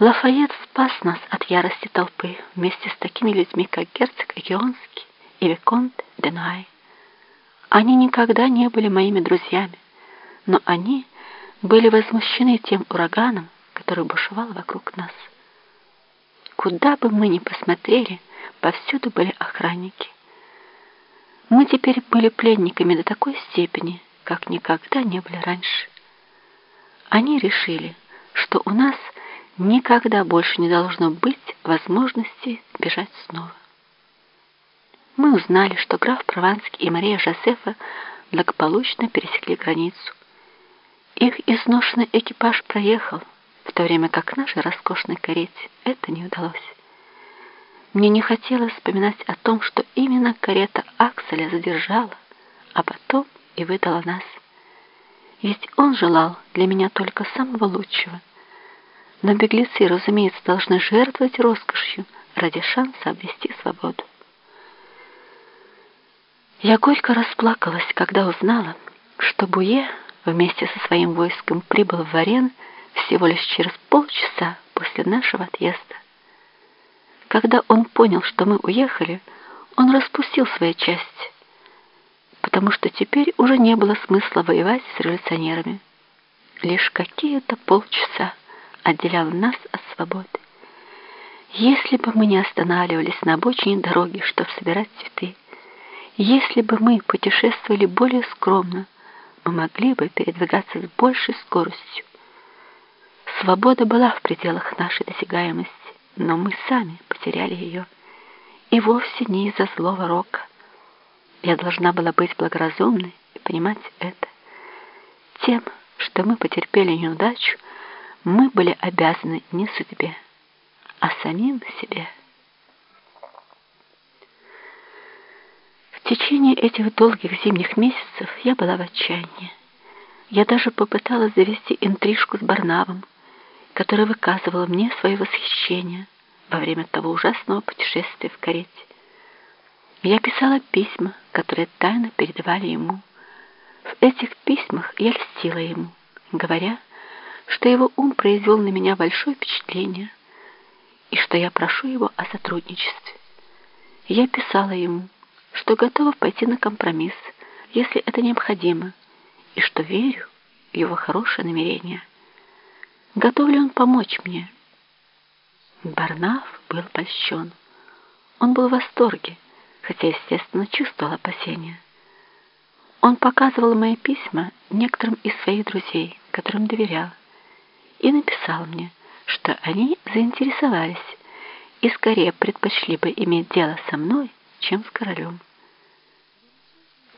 Лафайет спас нас от ярости толпы вместе с такими людьми, как герцог Эгионский и Виконт Денай. Они никогда не были моими друзьями, но они были возмущены тем ураганом, который бушевал вокруг нас. Куда бы мы ни посмотрели, повсюду были охранники. Мы теперь были пленниками до такой степени, как никогда не были раньше. Они решили, что у нас никогда больше не должно быть возможности бежать снова. Мы узнали, что граф Прованский и Мария Жозефа благополучно пересекли границу. Их изношенный экипаж проехал, в то время как нашей роскошной карете это не удалось. Мне не хотелось вспоминать о том, что именно карета Акселя задержала, а потом и выдала нас. Ведь он желал для меня только самого лучшего. Но беглецы, разумеется, должны жертвовать роскошью ради шанса обрести свободу. Я горько расплакалась, когда узнала, что Буе вместе со своим войском прибыл в Варен всего лишь через полчаса после нашего отъезда. Когда он понял, что мы уехали, он распустил свои части, потому что теперь уже не было смысла воевать с революционерами. Лишь какие-то полчаса отделяло нас от свободы. Если бы мы не останавливались на обочине дороги, чтобы собирать цветы, если бы мы путешествовали более скромно, мы могли бы передвигаться с большей скоростью. Свобода была в пределах нашей досягаемости, но мы сами потеряли ее. И вовсе не из-за злого рока. Я должна была быть благоразумной и понимать это. Тем, что мы потерпели неудачу, мы были обязаны не судьбе, а самим себе. В течение этих долгих зимних месяцев я была в отчаянии. Я даже попыталась завести интрижку с Барнавом, который выказывал мне свое восхищение во время того ужасного путешествия в карете. Я писала письма, которые тайно передавали ему. В этих письмах я льстила ему, говоря, что его ум произвел на меня большое впечатление и что я прошу его о сотрудничестве. Я писала ему, что готова пойти на компромисс, если это необходимо, и что верю в его хорошее намерение. Готов ли он помочь мне? Барнаф был польщен. Он был в восторге, хотя, естественно, чувствовал опасения. Он показывал мои письма некоторым из своих друзей, которым доверял и написал мне, что они заинтересовались и скорее предпочли бы иметь дело со мной, чем с королем.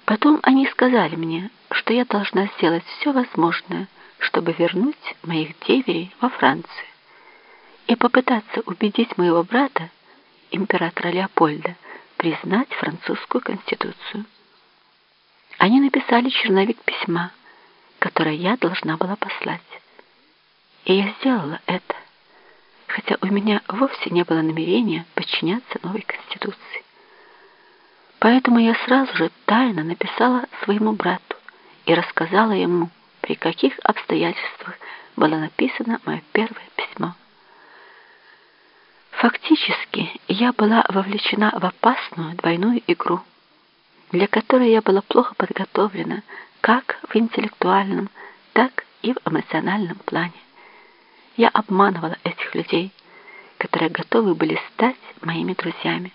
Потом они сказали мне, что я должна сделать все возможное, чтобы вернуть моих деверей во Францию и попытаться убедить моего брата, императора Леопольда, признать французскую конституцию. Они написали черновик письма, которое я должна была послать. И я сделала это, хотя у меня вовсе не было намерения подчиняться новой Конституции. Поэтому я сразу же тайно написала своему брату и рассказала ему, при каких обстоятельствах было написано мое первое письмо. Фактически я была вовлечена в опасную двойную игру, для которой я была плохо подготовлена как в интеллектуальном, так и в эмоциональном плане. Я обманывала этих людей, которые готовы были стать моими друзьями.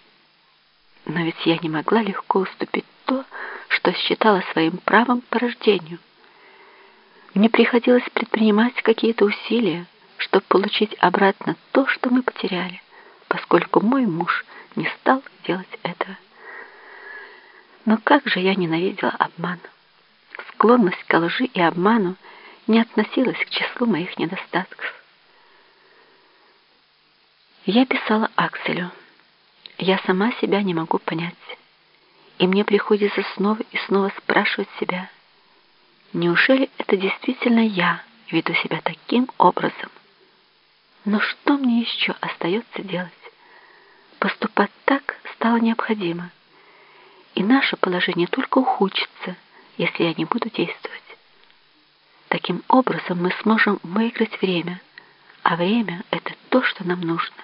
Но ведь я не могла легко уступить то, что считала своим правом по рождению. Мне приходилось предпринимать какие-то усилия, чтобы получить обратно то, что мы потеряли, поскольку мой муж не стал делать этого. Но как же я ненавидела обман! Склонность к лжи и обману не относилась к числу моих недостатков. Я писала Акселю. Я сама себя не могу понять. И мне приходится снова и снова спрашивать себя, неужели это действительно я веду себя таким образом? Но что мне еще остается делать? Поступать так стало необходимо. И наше положение только ухудшится, если я не буду действовать. Таким образом мы сможем выиграть время, а время — это то, то, что нам нужно.